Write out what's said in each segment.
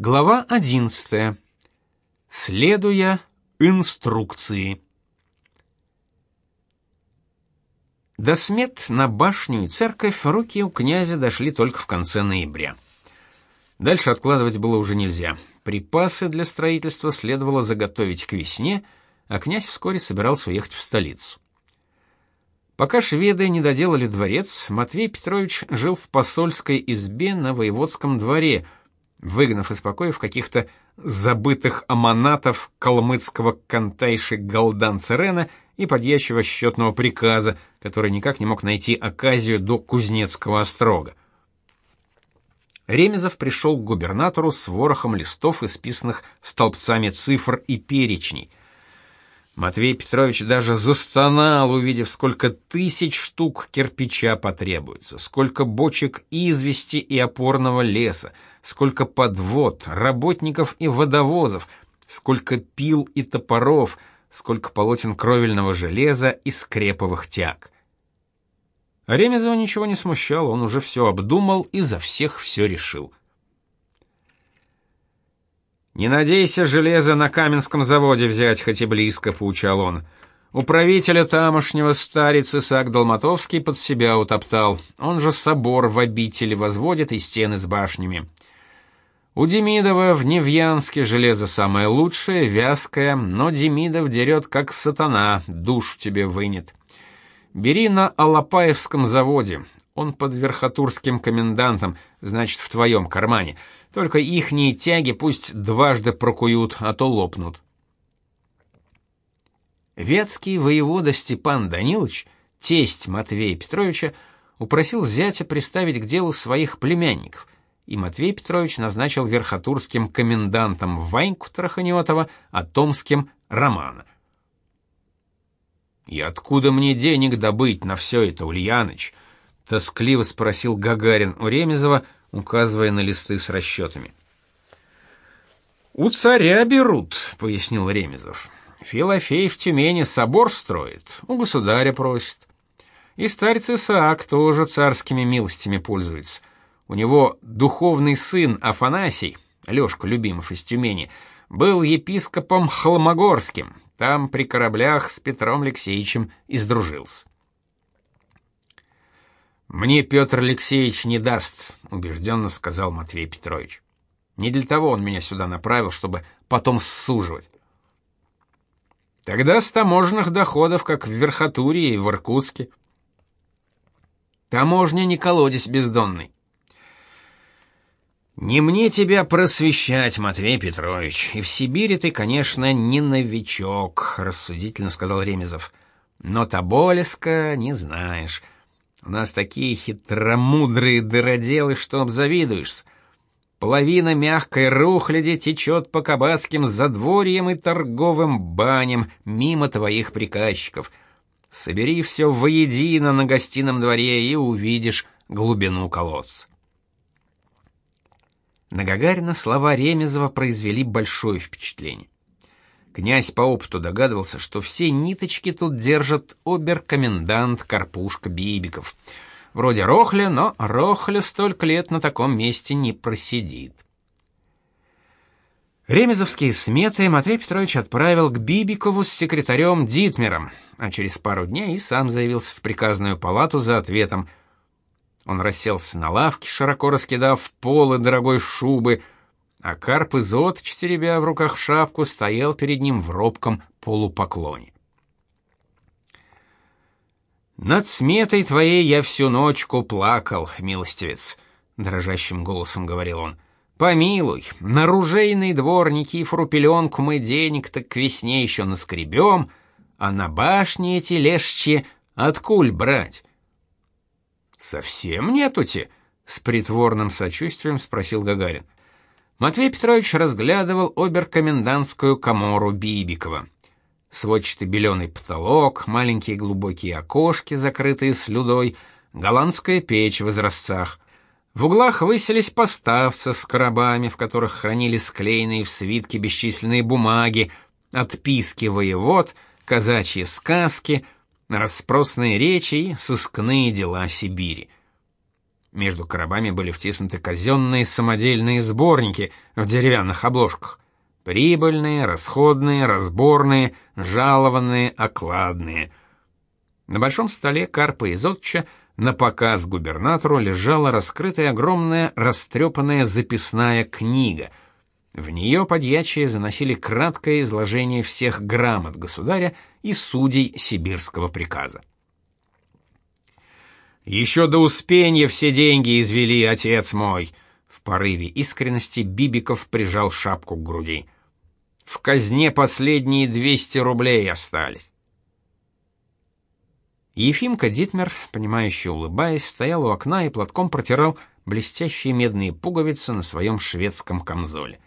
Глава 11. Следуя инструкции. До смет на башню и церковь руки у князя дошли только в конце ноября. Дальше откладывать было уже нельзя. Припасы для строительства следовало заготовить к весне, а князь вскоре собирался уехать в столицу. Пока шведы не доделали дворец, Матвей Петрович жил в посольской избе на воеводском дворе – выгнав из покоев каких-то забытых аманатов калмыцкого кантайши Галдан Церена и подъящего счетного приказа, который никак не мог найти оказию до Кузнецкого острога. Ремезов пришел к губернатору с ворохом листов, исписанных столбцами цифр и перечней. Матвей Петрович даже застонал, увидев, сколько тысяч штук кирпича потребуется, сколько бочек извести и опорного леса, сколько подвод, работников и водовозов, сколько пил и топоров, сколько полотен кровельного железа и скреповых тяг. Ремезова ничего не смущало, он уже все обдумал и за всех все решил. «Не надейся железо на Каменском заводе взять, хоть и близко», — поучал он. Управителя тамошнего старец Исаак Долматовский под себя утоптал. Он же собор в обители возводит и стены с башнями. У Демидова в Невьянске железо самое лучшее, вязкое, но Демидов дерет как сатана, душу тебе вынет. Бери на Алапаевском заводе. Он под верхотурским комендантом, значит, в твоем кармане. Только ихние тяги пусть дважды прокуют, а то лопнут. Ветский воевода Степан Данилович, тесть Матвея Петровича, упросил зятя приставить к делу своих племянников, и Матвей Петрович назначил верхотурским комендантом Ваньку Траханетова, а Томским — Романа. «И откуда мне денег добыть на все это, Ульяныч?» — тоскливо спросил Гагарин у Ремезова — указывая на листы с расчетами. «У царя берут», — пояснил Ремезов. «Филофей в Тюмени собор строит, у государя просит. И старец Исаак тоже царскими милостями пользуется. У него духовный сын Афанасий, Лёшка Любимов из Тюмени, был епископом Холмогорским, там при кораблях с Петром Алексеевичем издружился. Мне Петр Алексеевич не даст, убежденно сказал Матвей Петрович. Не для того он меня сюда направил, чтобы потом ссуживать. Тогда с таможенных доходов, как в Верхотурье и в Иркутске. Таможня не колодец бездонный. Не мне тебя просвещать, Матвей Петрович. И в Сибири ты, конечно, не новичок, рассудительно сказал Ремезов. Но Тоболеска не знаешь. У нас такие хитромудрые дыроделы, что обзавидуешься. Половина мягкой рухляди течет по кабацким задворьям и торговым баням мимо твоих приказчиков. Собери все воедино на гостином дворе и увидишь глубину колодца. На Гагарина слова Ремезова произвели большое впечатление. Князь по опыту догадывался, что все ниточки тут держит обер-комендант Карпушка Бибиков. Вроде Рохля, но Рохля столько лет на таком месте не просидит. Ремезовские сметы Матвей Петрович отправил к Бибикову с секретарем Дитмером, а через пару дней и сам заявился в приказную палату за ответом. Он расселся на лавке, широко раскидав полы дорогой шубы, а Карп Изот, теребя в руках шапку, стоял перед ним в робком полупоклоне. «Над сметой твоей я всю ночку плакал, милостивец», — дрожащим голосом говорил он. «Помилуй, на ружейный двор Никифору пеленку мы денег-то к весне еще наскребем, а на башне эти лешчи откуль брать?» «Совсем нету-те?» — с притворным сочувствием спросил Гагарин. Матвей Петрович разглядывал оберкомендантскую комору Бибикова. Сводчатый беленый потолок, маленькие глубокие окошки, закрытые слюдой, голландская печь в изразцах. В углах высились поставцы с коробами, в которых хранили склеенные в свитки бесчисленные бумаги, отписки воевод, казачьи сказки, расспросные речи и сыскные дела Сибири. Между коробами были втиснуты казенные самодельные сборники в деревянных обложках. Прибыльные, расходные, разборные, жалованные, окладные. На большом столе Карпа Изотча на показ губернатору лежала раскрытая огромная растрепанная записная книга. В нее подьячие заносили краткое изложение всех грамот государя и судей сибирского приказа. «Еще до успения все деньги извели, отец мой!» В порыве искренности Бибиков прижал шапку к груди. «В казне последние 200 рублей остались». Ефимка Дитмер, понимающе улыбаясь, стоял у окна и платком протирал блестящие медные пуговицы на своем шведском камзоле.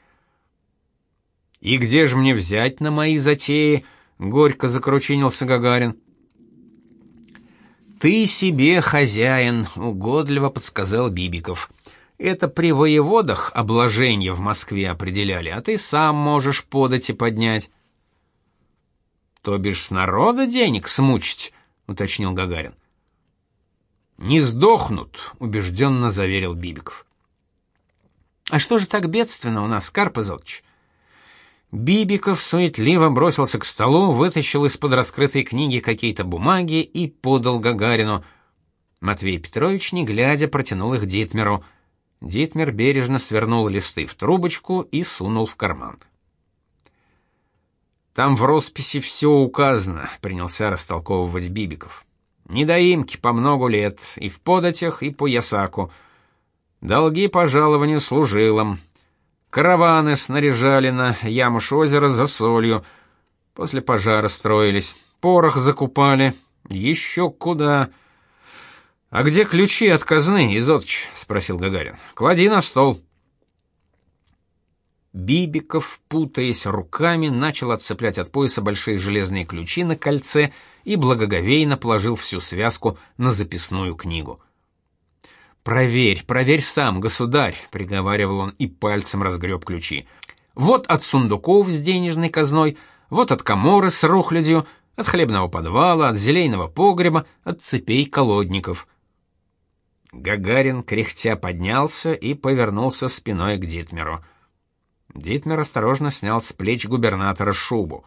«И где же мне взять на мои затеи?» — горько закручинился Гагарин. «Ты себе хозяин», — угодливо подсказал Бибиков. «Это при воеводах обложение в Москве определяли, а ты сам можешь подать и поднять». «То бишь с народа денег смучить?» — уточнил Гагарин. «Не сдохнут», — убежденно заверил Бибиков. «А что же так бедственно у нас, Карп Изотович?» Бибиков суетливо бросился к столу, вытащил из-под раскрытой книги какие-то бумаги и подал Гагарину. Матвей Петрович, не глядя, протянул их Дитмеру. Дитмер бережно свернул листы в трубочку и сунул в карман. Там в росписи все указано, принялся растолковывать Бибиков. Недоимки по много лет, и в податях, и по ясаку. Долги по жалованию служилым, Караваны снаряжали на Ямуш озеро за солью. После пожара строились. Порох закупали. Еще куда... «А где ключи от казны, Изотч?» — спросил Гагарин. «Клади на стол». Бибиков, путаясь руками, начал отцеплять от пояса большие железные ключи на кольце и благоговейно положил всю связку на записную книгу. «Проверь, проверь сам, государь», — приговаривал он и пальцем разгреб ключи. «Вот от сундуков с денежной казной, вот от коморы с рухлядью, от хлебного подвала, от зелейного погреба, от цепей колодников». Гагарин кряхтя поднялся и повернулся спиной к Дитмеру. Дитмер осторожно снял с плеч губернатора шубу.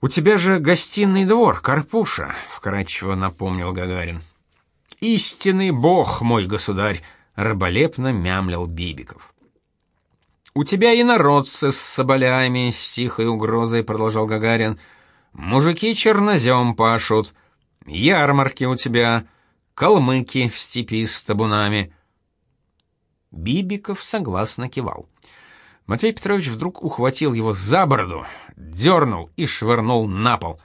«У тебя же гостиный двор, Карпуша», — вкратчиво напомнил Гагарин. Истинный бог, мой государь, раболепно мямлил Бибиков. У тебя и народцы с соболями, с тихой угрозой продолжал Гагарин. Мужики чернозем пашут, ярмарки у тебя, калмыки в степи с табунами. Бибиков согласно кивал. Матвей Петрович вдруг ухватил его за бороду, дернул и швырнул на пол.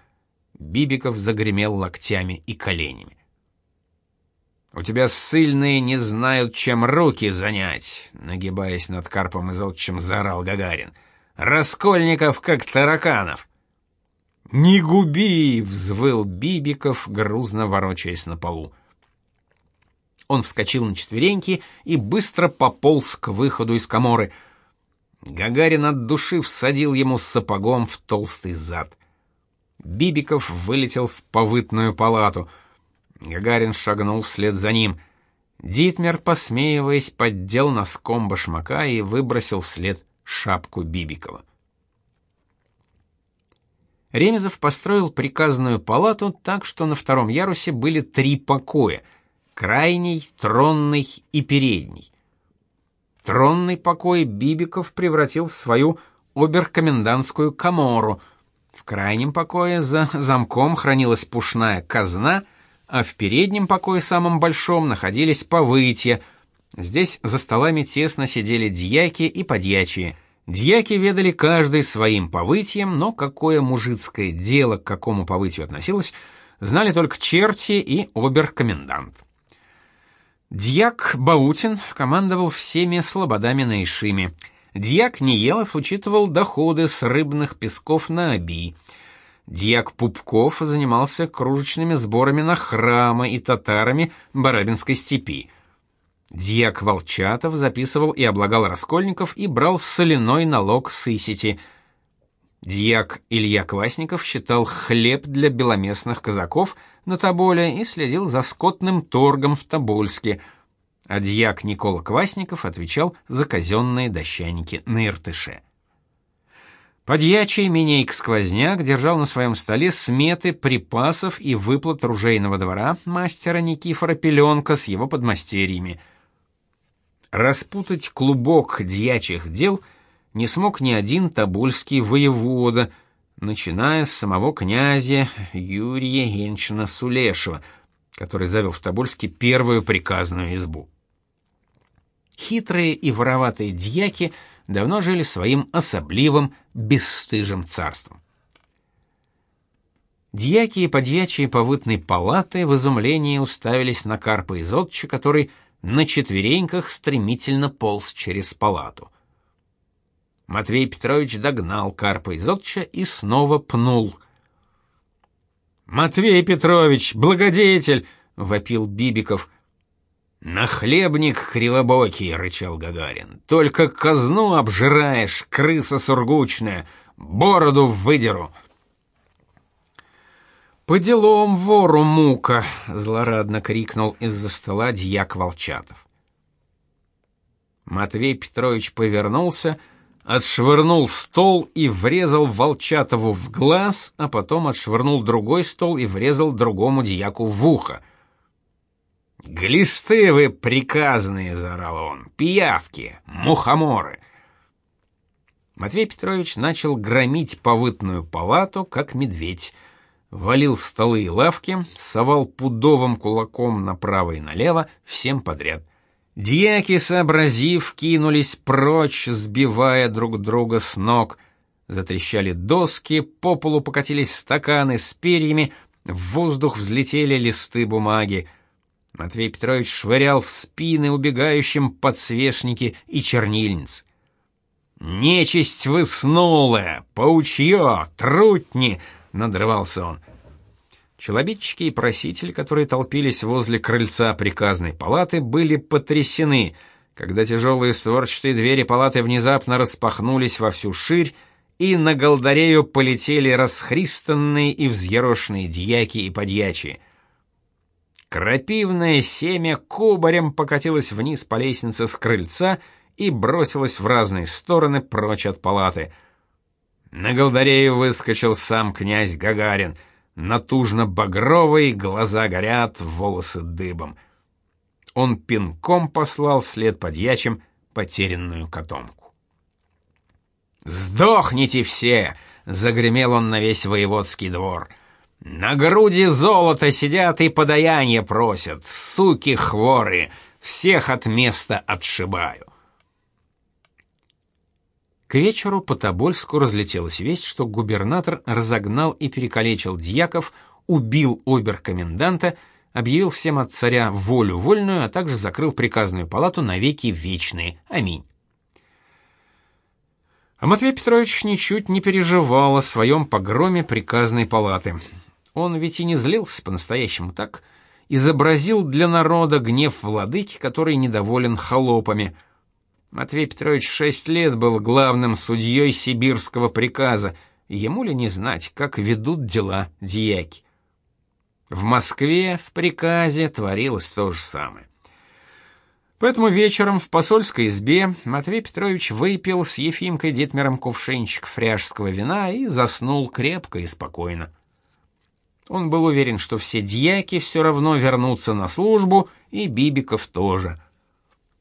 Бибиков загремел локтями и коленями. У тебя ссыльные не знают, чем руки занять, нагибаясь над карпом и золотчим, заорал Гагарин. Раскольников как тараканов. Не губи, взвыл Бибиков, грузно ворочаясь на полу. Он вскочил на четвереньки и быстро пополз к выходу из каморы. Гагарин от души всадил ему сапогом в толстый зад. Бибиков вылетел в повытную палату — Гагарин шагнул вслед за ним. Дитмер, посмеиваясь, поддел носком башмака и выбросил вслед шапку Бибикова. Ремезов построил приказную палату так, что на втором ярусе были три покоя: крайний, тронный и передний. Тронный покой Бибиков превратил в свою оберкомендантскую камору. В крайнем покое за замком хранилась пушная казна — а в переднем покое самом большом находились повытья. Здесь за столами тесно сидели дьяки и подьячие. Дьяки ведали каждый своим повытьем, но какое мужицкое дело к какому повытью относилось, знали только черти и обер-комендант. Дьяк Баутин командовал всеми слободами на Ишиме. Дьяк Ниелов учитывал доходы с рыбных песков на Оби. Дьяк Пупков занимался кружечными сборами на храмы и татарами Барабинской степи. Дьяк Волчатов записывал и облагал раскольников и брал соляной налог с Исити. Дьяк Илья Квасников считал хлеб для беломестных казаков на Тоболе и следил за скотным торгом в Тобольске, а дьяк Никола Квасников отвечал за казенные дощаники на Иртыше. Подьячий Минейк Сквозняк держал на своем столе сметы припасов и выплат ружейного двора мастера Никифора Пеленка с его подмастерьями. Распутать клубок дьячих дел не смог ни один тобольский воевода, начиная с самого князя Юрия Енчина Сулешева, который завел в Тобольске первую приказную избу. Хитрые и вороватые дьяки — давно жили своим особливым, бесстыжим царством. Дьяки и подьячие повытной палаты в изумлении уставились на Карпа из Отча, который на четвереньках стремительно полз через палату. Матвей Петрович догнал Карпа из Отча и снова пнул. «Матвей Петрович, благодетель!» — вопил Бибиков — «Нахлебник кривобокий!» — рычал Гагарин. «Только казну обжираешь, крыса сургучная! Бороду выдеру!» «По делам вору мука!» — злорадно крикнул из-за стола дьяк Волчатов. Матвей Петрович повернулся, отшвырнул стол и врезал Волчатову в глаз, а потом отшвырнул другой стол и врезал другому дьяку в ухо. «Глисты вы приказные!» — заорал он. «Пиявки! Мухоморы!» Матвей Петрович начал громить повытную палату, как медведь. Валил столы и лавки, совал пудовым кулаком направо и налево, всем подряд. Дьяки, сообразив, кинулись прочь, сбивая друг друга с ног. Затрещали доски, по полу покатились стаканы с перьями, в воздух взлетели листы бумаги — Матвей Петрович швырял в спины убегающим подсвечники и чернильниц. «Нечисть выснула! Паучье! Трутни!» — надрывался он. Челобитчики и просители, которые толпились возле крыльца приказной палаты, были потрясены, когда тяжелые створчатые двери палаты внезапно распахнулись во всю ширь, и на голдарею полетели расхристанные и взъерошенные дьяки и подьячие — Крапивное семя кубарем покатилось вниз по лестнице с крыльца и бросилось в разные стороны прочь от палаты. На голдарею выскочил сам князь Гагарин, натужно-багровый, глаза горят, волосы дыбом. Он пинком послал вслед подьячим потерянную котомку. «Сдохните все!» — загремел он на весь воеводский двор — на груди золото сидят и подаяние просят, суки хворые, всех от места отшибаю. К вечеру по Тобольску разлетелась весть, что губернатор разогнал и перекалечил дьяков, убил обер-коменданта, объявил всем от царя волю вольную, а также закрыл приказную палату навеки вечные. Аминь. А Матвей Петрович ничуть не переживал о своем погроме приказной палаты. Он ведь и не злился по-настоящему так, изобразил для народа гнев владыки, который недоволен холопами. Матвей Петрович шесть лет был главным судьей сибирского приказа, ему ли не знать, как ведут дела дьяки. В Москве в приказе творилось то же самое. Поэтому вечером в посольской избе Матвей Петрович выпил с Ефимкой Детмером кувшинчик фряжского вина и заснул крепко и спокойно. Он был уверен, что все дьяки все равно вернутся на службу, и Бибиков тоже.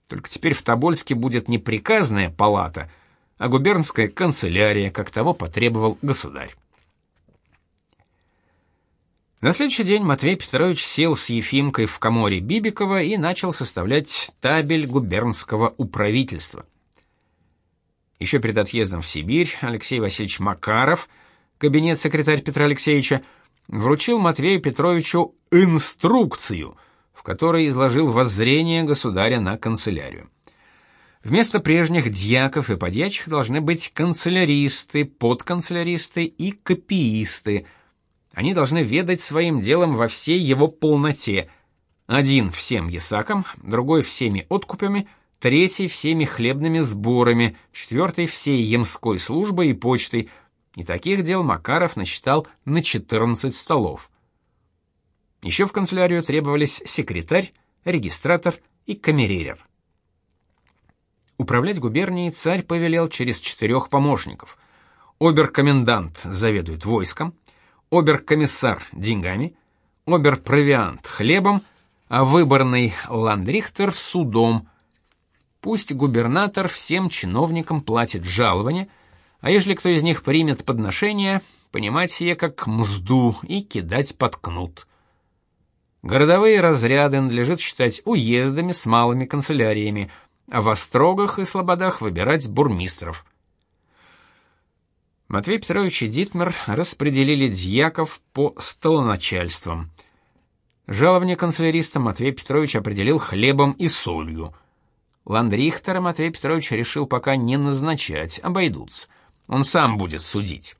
Только теперь в Тобольске будет не приказная палата, а губернская канцелярия, как того потребовал государь. На следующий день Матвей Петрович сел с Ефимкой в коморе Бибикова и начал составлять табель губернского управительства. Еще перед отъездом в Сибирь Алексей Васильевич Макаров, кабинет-секретарь Петра Алексеевича, вручил Матвею Петровичу инструкцию, в которой изложил воззрение государя на канцелярию. Вместо прежних дьяков и подьячих должны быть канцеляристы, подканцеляристы и копиисты. Они должны ведать своим делом во всей его полноте. Один всем ясаком, другой всеми откупами, третий всеми хлебными сборами, четвертый всей емской службой и почтой – И таких дел Макаров насчитал на 14 столов. Еще в канцелярию требовались секретарь, регистратор и камеререр. Управлять губернией царь повелел через четырех помощников. Обер-комендант заведует войском, обер-комиссар деньгами, обер-провиант хлебом, а выборный ландрихтер судом. Пусть губернатор всем чиновникам платит жалование, а если кто из них примет подношение, понимать сие как мзду и кидать под кнут. Городовые разряды надлежит считать уездами с малыми канцеляриями, а в острогах и слободах выбирать бурмистров. Матвей Петрович и Дитмер распределили дьяков по столоначальствам. Жалование канцеляриста Матвей Петрович определил хлебом и солью. Ландрихтера Матвей Петрович решил пока не назначать, обойдутся. Он сам будет судить.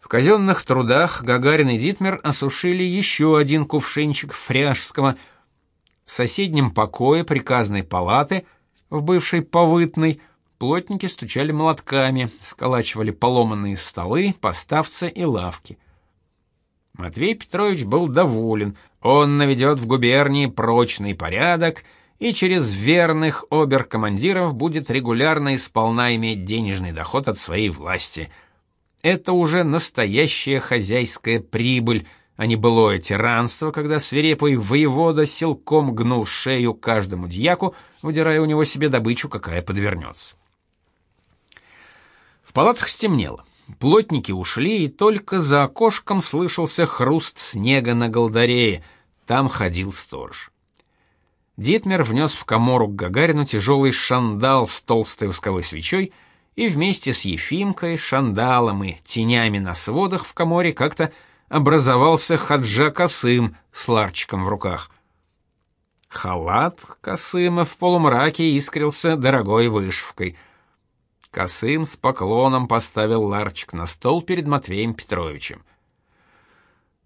В казенных трудах Гагарин и Дитмер осушили еще один кувшинчик фряжского. В соседнем покое приказной палаты, в бывшей повытной, плотники стучали молотками, сколачивали поломанные столы, поставцы и лавки. Матвей Петрович был доволен. Он наведет в губернии прочный порядок и через верных оберкомандиров будет регулярно и сполна иметь денежный доход от своей власти — это уже настоящая хозяйская прибыль, а не былое тиранство, когда свирепый воевода силком гнул шею каждому дьяку, выдирая у него себе добычу, какая подвернется. В палатах стемнело. Плотники ушли, и только за окошком слышался хруст снега на голдарее. Там ходил сторож. Дитмер внес в комору к Гагарину тяжелый шандал с толстой восковой свечой — и вместе с Ефимкой, Шандалом и тенями на сводах в коморе как-то образовался Хаджа Касым с ларчиком в руках. Халат Касыма в полумраке искрился дорогой вышивкой. Касым с поклоном поставил ларчик на стол перед Матвеем Петровичем.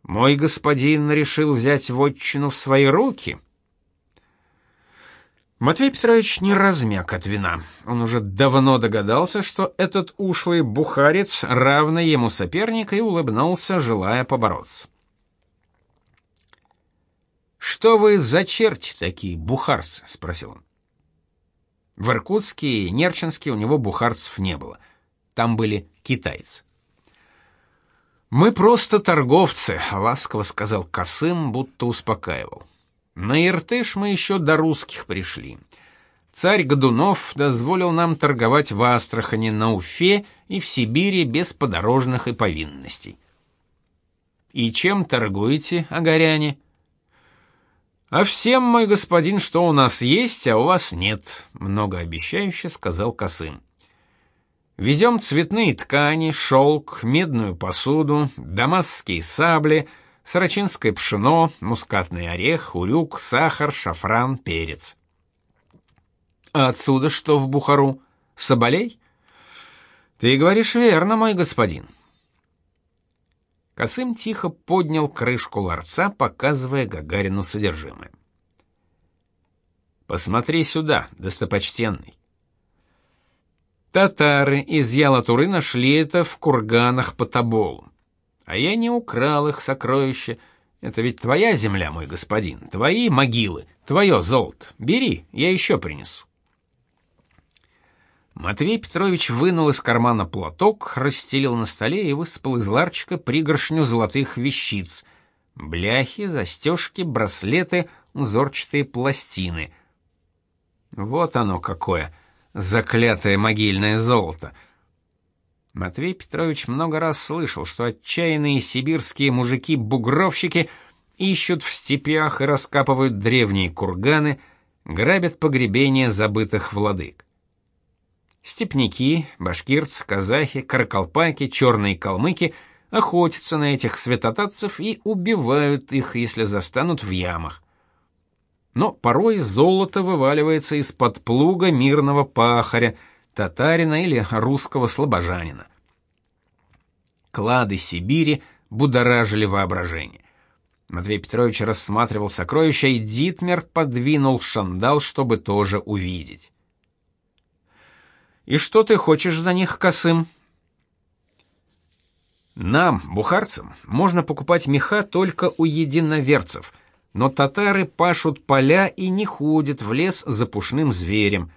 «Мой господин решил взять вотчину в свои руки», Матвей Петрович не размяк от вина. Он уже давно догадался, что этот ушлый бухарец равный ему соперник и улыбнулся, желая побороться. «Что вы за черти такие, бухарцы?» — спросил он. В Иркутске и Нерчинске у него бухарцев не было. Там были китайцы. «Мы просто торговцы», — ласково сказал Косым, будто успокаивал. На Иртыш мы еще до русских пришли. Царь Годунов дозволил нам торговать в Астрахани, на Уфе и в Сибири без подорожных и повинностей. И чем торгуете, агаряне? А всем, мой господин, что у нас есть, а у вас нет, многообещающе сказал Косым. Везем цветные ткани, шелк, медную посуду, дамасские сабли — сорочинское пшено, мускатный орех, урюк, сахар, шафран, перец. А отсюда что в Бухару? Соболей? Ты говоришь верно, мой господин. Косым тихо поднял крышку ларца, показывая Гагарину содержимое. Посмотри сюда, достопочтенный. Татары из Ялатуры нашли это в курганах по Тоболу. А я не украл их сокровища. Это ведь твоя земля, мой господин, твои могилы, твое золото. Бери, я еще принесу. Матвей Петрович вынул из кармана платок, расстелил на столе и высыпал из ларчика пригоршню золотых вещиц. Бляхи, застежки, браслеты, узорчатые пластины. Вот оно какое, заклятое могильное золото — Матвей Петрович много раз слышал, что отчаянные сибирские мужики-бугровщики ищут в степях и раскапывают древние курганы, грабят погребения забытых владык. Степняки, башкирцы, казахи, каракалпаки, черные калмыки охотятся на этих святотатцев и убивают их, если застанут в ямах. Но порой золото вываливается из-под плуга мирного пахаря, татарина или русского слобожанина. Клады Сибири будоражили воображение. Матвей Петрович рассматривал сокровища, и Дитмер подвинул шандал, чтобы тоже увидеть. «И что ты хочешь за них, Косым?» Нам, бухарцам, можно покупать меха только у единоверцев, но татары пашут поля и не ходят в лес за пушным зверем.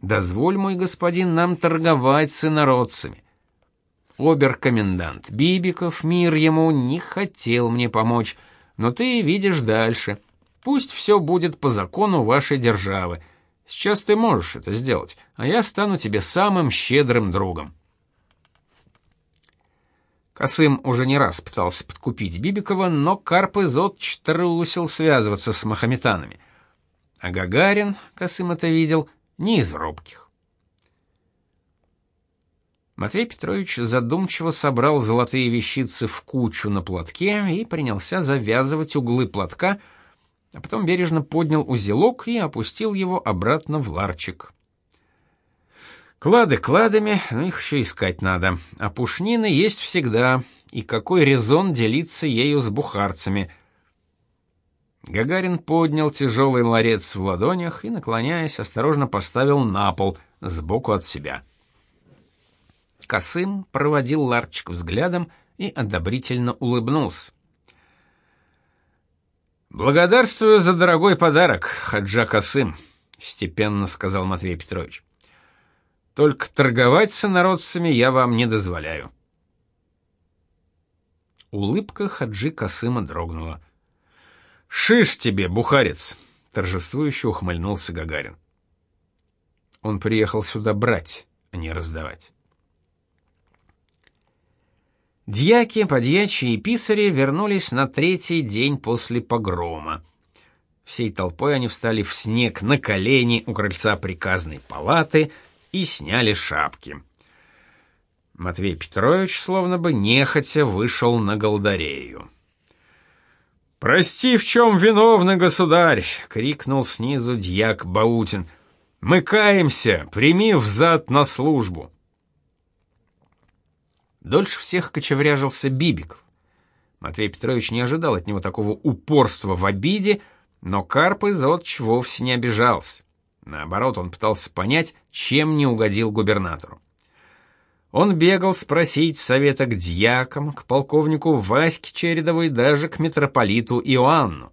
Дозволь, мой господин, нам торговать с инородцами. Обер-комендант Бибиков, мир ему, не хотел мне помочь, но ты видишь дальше. Пусть все будет по закону вашей державы. Сейчас ты можешь это сделать, а я стану тебе самым щедрым другом. Косым уже не раз пытался подкупить Бибикова, но Карп Изотч трусил связываться с махометанами. А Гагарин, Косым это видел, не из робких. Матвей Петрович задумчиво собрал золотые вещицы в кучу на платке и принялся завязывать углы платка, а потом бережно поднял узелок и опустил его обратно в ларчик. Клады кладами, но их еще искать надо. А пушнины есть всегда, и какой резон делиться ею с бухарцами? Гагарин поднял тяжелый ларец в ладонях и, наклоняясь, осторожно поставил на пол, сбоку от себя. Косым проводил ларчик взглядом и одобрительно улыбнулся. «Благодарствую за дорогой подарок, Хаджа Косым», — степенно сказал Матвей Петрович. Только торговать с инородцами я вам не дозволяю. Улыбка Хаджи Касыма дрогнула. «Шиш тебе, бухарец!» — торжествующе ухмыльнулся Гагарин. Он приехал сюда брать, а не раздавать. Дьяки, подьячи и писари вернулись на третий день после погрома. Всей толпой они встали в снег на колени у крыльца приказной палаты — и сняли шапки. Матвей Петрович словно бы нехотя вышел на голдарею. «Прости, в чем виновны, государь!» — крикнул снизу дьяк Баутин. «Мы каемся, прими взад на службу!» Дольше всех кочевряжился Бибиков. Матвей Петрович не ожидал от него такого упорства в обиде, но Карп из вовсе не обижался. Наоборот, он пытался понять, чем не угодил губернатору. Он бегал спросить совета к дьякам, к полковнику Ваське Чередовой, даже к митрополиту Иоанну.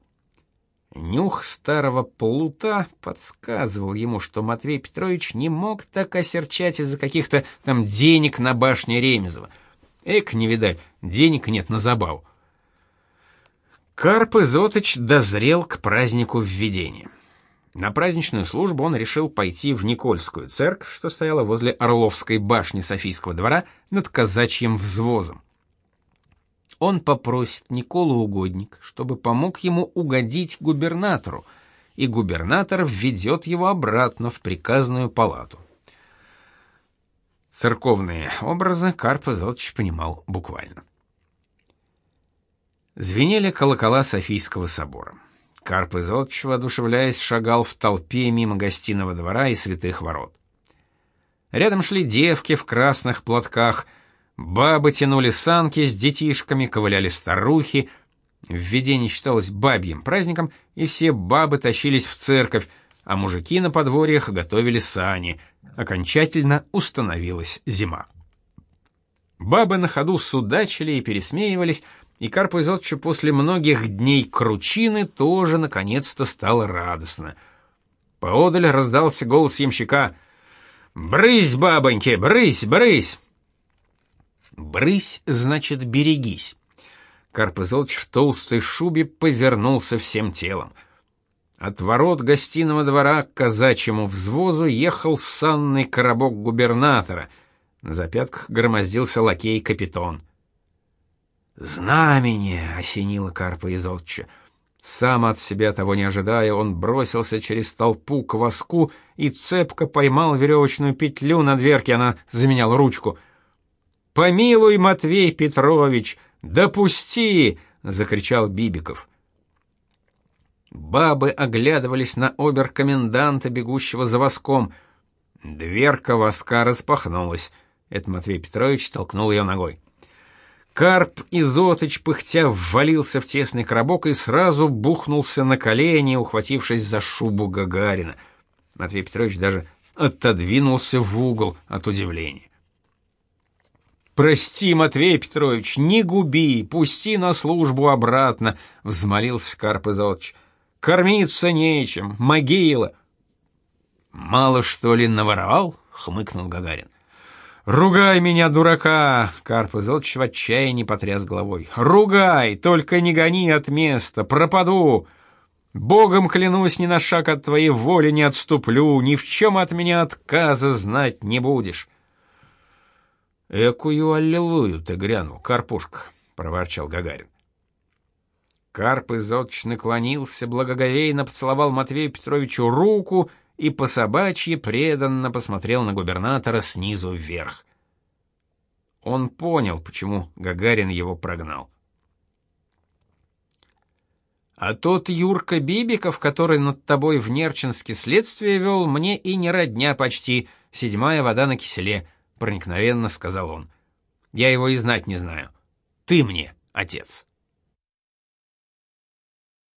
Нюх старого плута подсказывал ему, что Матвей Петрович не мог так осерчать из-за каких-то там денег на башне Ремезова. Эк, не видать, денег нет на забаву. Карп Изотыч дозрел к празднику введения. На праздничную службу он решил пойти в Никольскую церковь, что стояла возле Орловской башни Софийского двора над казачьим взвозом. Он попросит Николу угодник, чтобы помог ему угодить губернатору, и губернатор введет его обратно в приказную палату. Церковные образы Карп Изотович понимал буквально. Звенели колокола Софийского собора. Карп Изотч, воодушевляясь, шагал в толпе мимо гостиного двора и святых ворот. Рядом шли девки в красных платках, бабы тянули санки с детишками, ковыляли старухи. Введение считалось бабьим праздником, и все бабы тащились в церковь, а мужики на подворьях готовили сани. Окончательно установилась зима. Бабы на ходу судачили и пересмеивались, и Карпу Изотчу после многих дней кручины тоже наконец-то стало радостно. Поодаль раздался голос ямщика «Брысь, бабоньки, брысь, брысь!» «Брысь» значит «берегись». Карп Изотч в толстой шубе повернулся всем телом. От ворот гостиного двора к казачьему взвозу ехал санный коробок губернатора. На запятках громоздился лакей-капитон. Знамение осенило Карпа Изотча. Сам от себя того не ожидая, он бросился через толпу к воску и цепко поймал веревочную петлю на дверке, она заменяла ручку. «Помилуй, Матвей Петрович! Допусти!» — закричал Бибиков. Бабы оглядывались на обер-коменданта, бегущего за воском. Дверка воска распахнулась. Это Матвей Петрович толкнул ее ногой. Карп Изотыч пыхтя ввалился в тесный коробок и сразу бухнулся на колени, ухватившись за шубу Гагарина. Матвей Петрович даже отодвинулся в угол от удивления. Прости, Матвей Петрович, не губи, пусти на службу обратно, взмолился Карп Изотч. Кормиться нечем, могила. Мало что ли наворовал? хмыкнул Гагарин. Ругай меня, дурака, Карп Изотч в отчаянии потряс головой. Ругай, только не гони от места, пропаду. Богом клянусь, ни на шаг от твоей воли не отступлю, ни в чем от меня отказа знать не будешь. «Экую аллилуйю ты грянул, Карпушка!» — проворчал Гагарин. Карп изотч наклонился, благоговейно поцеловал Матвею Петровичу руку и по собачьи преданно посмотрел на губернатора снизу вверх. Он понял, почему Гагарин его прогнал. А тот Юрка Бибиков, который над тобой в Нерчинске следствие вел, мне и не родня почти, седьмая вода на киселе — проникновенно сказал он. Я его и знать не знаю. Ты мне, отец.